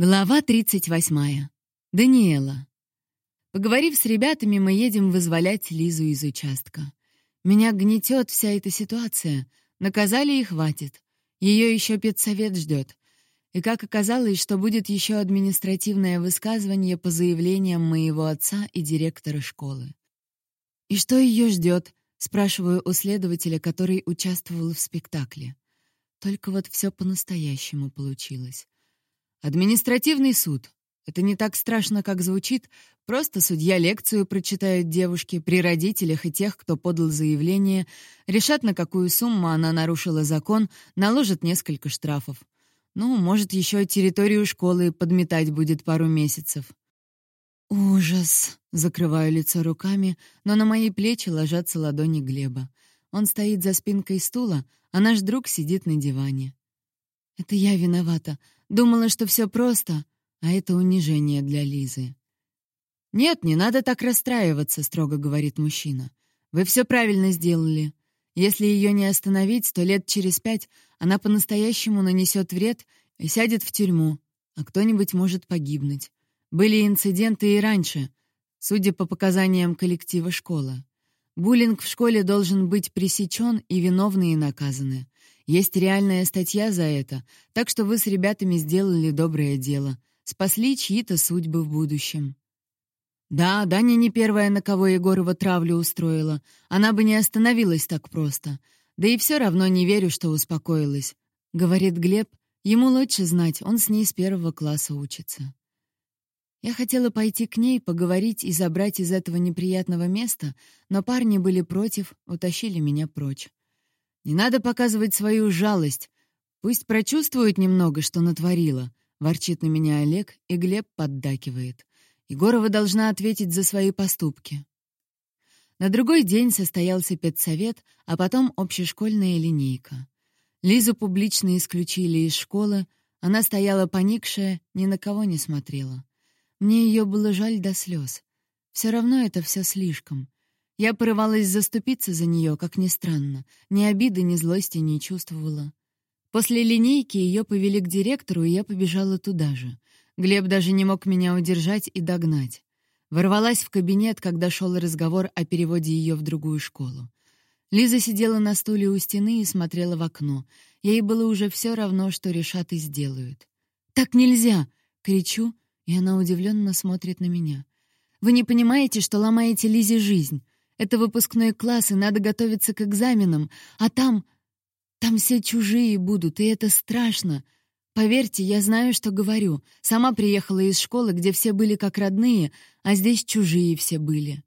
Глава 38. Даниэла. Поговорив с ребятами, мы едем вызволять Лизу из участка. Меня гнетет вся эта ситуация. Наказали и хватит. Ее еще педсовет ждет. И как оказалось, что будет еще административное высказывание по заявлениям моего отца и директора школы. «И что ее ждет?» — спрашиваю у следователя, который участвовал в спектакле. Только вот все по-настоящему получилось. Административный суд. Это не так страшно, как звучит. Просто судья лекцию прочитает девушке при родителях и тех, кто подал заявление, решат, на какую сумму она нарушила закон, наложат несколько штрафов. Ну, может, еще территорию школы подметать будет пару месяцев. «Ужас!» — закрываю лицо руками, но на мои плечи ложатся ладони Глеба. Он стоит за спинкой стула, а наш друг сидит на диване. «Это я виновата. Думала, что все просто, а это унижение для Лизы. «Нет, не надо так расстраиваться», — строго говорит мужчина. «Вы все правильно сделали. Если ее не остановить, то лет через пять она по-настоящему нанесет вред и сядет в тюрьму, а кто-нибудь может погибнуть. Были инциденты и раньше, судя по показаниям коллектива школы. Буллинг в школе должен быть пресечен и виновные наказаны. Есть реальная статья за это, так что вы с ребятами сделали доброе дело. Спасли чьи-то судьбы в будущем. Да, Даня не первая, на кого Егорова травлю устроила. Она бы не остановилась так просто. Да и все равно не верю, что успокоилась. Говорит Глеб, ему лучше знать, он с ней с первого класса учится. Я хотела пойти к ней, поговорить и забрать из этого неприятного места, но парни были против, утащили меня прочь. Не надо показывать свою жалость. Пусть прочувствует немного, что натворила. Ворчит на меня Олег, и Глеб поддакивает. Егорова должна ответить за свои поступки. На другой день состоялся педсовет, а потом общешкольная линейка. Лизу публично исключили из школы, она стояла поникшая, ни на кого не смотрела. Мне ее было жаль до слез. Все равно это все слишком. Я порывалась заступиться за нее, как ни странно. Ни обиды, ни злости не чувствовала. После линейки ее повели к директору, и я побежала туда же. Глеб даже не мог меня удержать и догнать. Ворвалась в кабинет, когда шел разговор о переводе ее в другую школу. Лиза сидела на стуле у стены и смотрела в окно. Ей было уже все равно, что решат и сделают. «Так нельзя!» — кричу, и она удивленно смотрит на меня. «Вы не понимаете, что ломаете Лизе жизнь. Это выпускной класс, и надо готовиться к экзаменам. А там... Там все чужие будут, и это страшно. Поверьте, я знаю, что говорю. Сама приехала из школы, где все были как родные, а здесь чужие все были.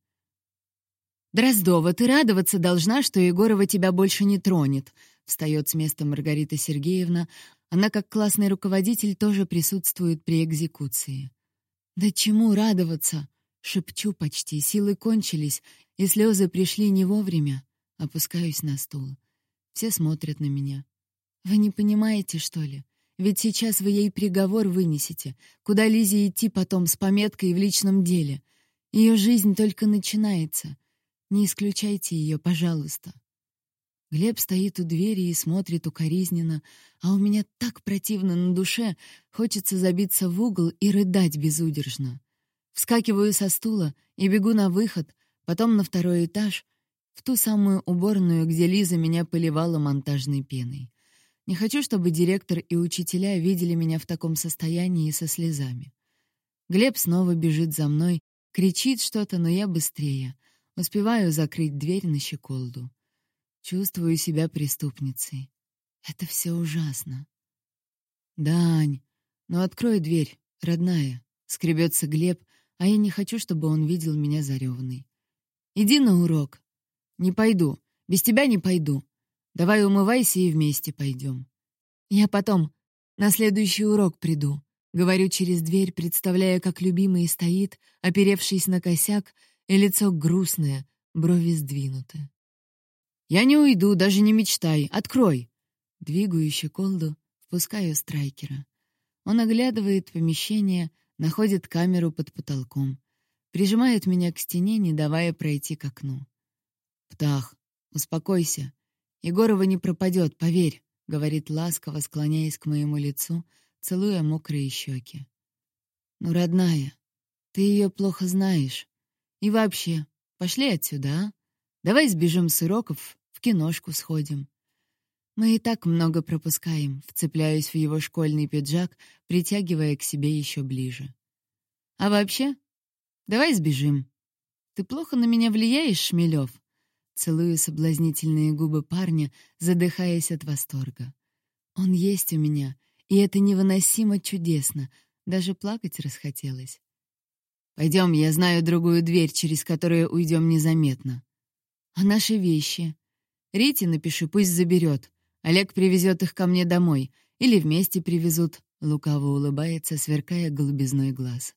«Дроздова, ты радоваться должна, что Егорова тебя больше не тронет», — встает с места Маргарита Сергеевна. Она, как классный руководитель, тоже присутствует при экзекуции. «Да чему радоваться?» — шепчу почти, силы кончились, и слезы пришли не вовремя. Опускаюсь на стул. Все смотрят на меня. Вы не понимаете, что ли? Ведь сейчас вы ей приговор вынесете. Куда Лизе идти потом с пометкой в личном деле? Ее жизнь только начинается. Не исключайте ее, пожалуйста. Глеб стоит у двери и смотрит укоризненно, а у меня так противно на душе, хочется забиться в угол и рыдать безудержно. Вскакиваю со стула и бегу на выход, потом на второй этаж, в ту самую уборную, где Лиза меня поливала монтажной пеной. Не хочу, чтобы директор и учителя видели меня в таком состоянии и со слезами. Глеб снова бежит за мной, кричит что-то, но я быстрее. Успеваю закрыть дверь на щеколду. Чувствую себя преступницей. Это все ужасно. «Дань, ну открой дверь, родная», — скребется Глеб, а я не хочу, чтобы он видел меня зареванной. Иди на урок. Не пойду. Без тебя не пойду. Давай умывайся и вместе пойдем. Я потом на следующий урок приду. Говорю через дверь, представляя, как любимый стоит, оперевшись на косяк, и лицо грустное, брови сдвинуты. «Я не уйду, даже не мечтай. Открой!» Двигаю щеколду, впускаю страйкера. Он оглядывает помещение, находит камеру под потолком прижимает меня к стене, не давая пройти к окну. «Птах, успокойся. Егорова не пропадет, поверь», — говорит ласково, склоняясь к моему лицу, целуя мокрые щеки. «Ну, родная, ты ее плохо знаешь. И вообще, пошли отсюда, а? Давай сбежим с уроков, в киношку сходим. Мы и так много пропускаем, вцепляюсь в его школьный пиджак, притягивая к себе еще ближе. А вообще, давай сбежим. Ты плохо на меня влияешь, Шмелев? Целую соблазнительные губы парня, задыхаясь от восторга. Он есть у меня, и это невыносимо чудесно. Даже плакать расхотелось. Пойдем, я знаю другую дверь, через которую уйдем незаметно. А наши вещи? Рите напиши, пусть заберет. Олег привезет их ко мне домой. Или вместе привезут. Лукаво улыбается, сверкая голубизной глаз.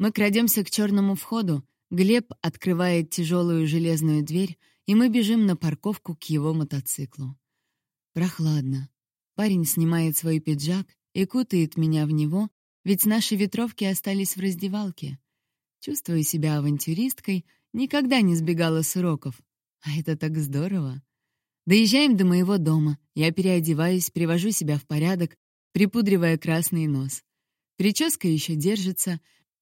Мы крадемся к черному входу. Глеб открывает тяжелую железную дверь, и мы бежим на парковку к его мотоциклу. Прохладно. Парень снимает свой пиджак и кутает меня в него, ведь наши ветровки остались в раздевалке. Чувствую себя авантюристкой, никогда не сбегала с уроков. А это так здорово. Доезжаем до моего дома. Я переодеваюсь, привожу себя в порядок, припудривая красный нос. Прическа еще держится.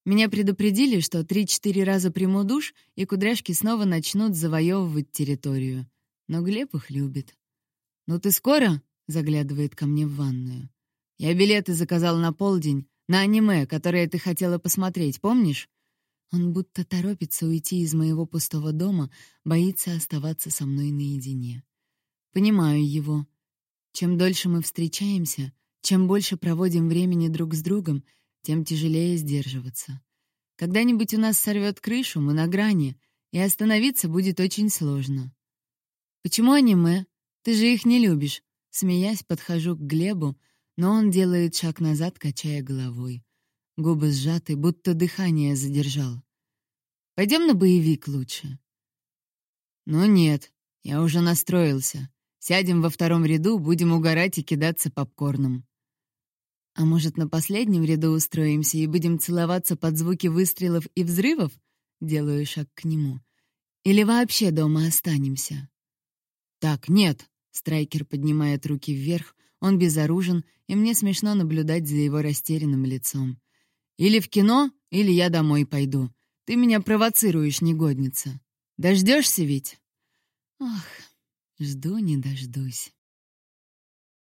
Меня предупредили, что три-четыре раза приму душ, и кудряшки снова начнут завоевывать территорию. Но Глеб их любит. «Ну ты скоро?» — заглядывает ко мне в ванную. «Я билеты заказал на полдень, на аниме, которое ты хотела посмотреть, помнишь?» Он будто торопится уйти из моего пустого дома, боится оставаться со мной наедине. Понимаю его. Чем дольше мы встречаемся, чем больше проводим времени друг с другом, тем тяжелее сдерживаться. Когда-нибудь у нас сорвет крышу, мы на грани, и остановиться будет очень сложно. «Почему аниме? Ты же их не любишь?» Смеясь, подхожу к Глебу, но он делает шаг назад, качая головой. Губы сжаты, будто дыхание задержал. Пойдем на боевик лучше. Ну нет, я уже настроился. Сядем во втором ряду, будем угорать и кидаться попкорном. А может, на последнем ряду устроимся и будем целоваться под звуки выстрелов и взрывов? Делаю шаг к нему. Или вообще дома останемся? Так, нет. Страйкер поднимает руки вверх, он безоружен, и мне смешно наблюдать за его растерянным лицом. Или в кино, или я домой пойду. Ты меня провоцируешь, негодница. Дождешься ведь? Ах, жду не дождусь.